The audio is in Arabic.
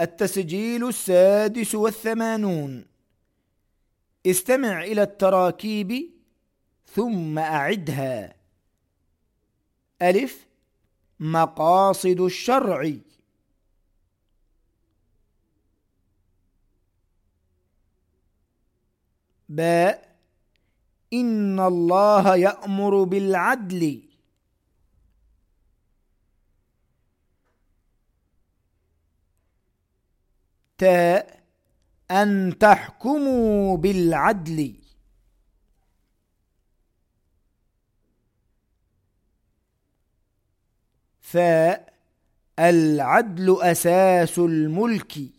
التسجيل السادس والثمانون. استمع إلى التراكيب ثم أعدها. ألف. مقاصد الشرع. باء. إن الله يأمر بالعدل. تاء أن تحكموا بالعدل. فالعدل أساس الملك.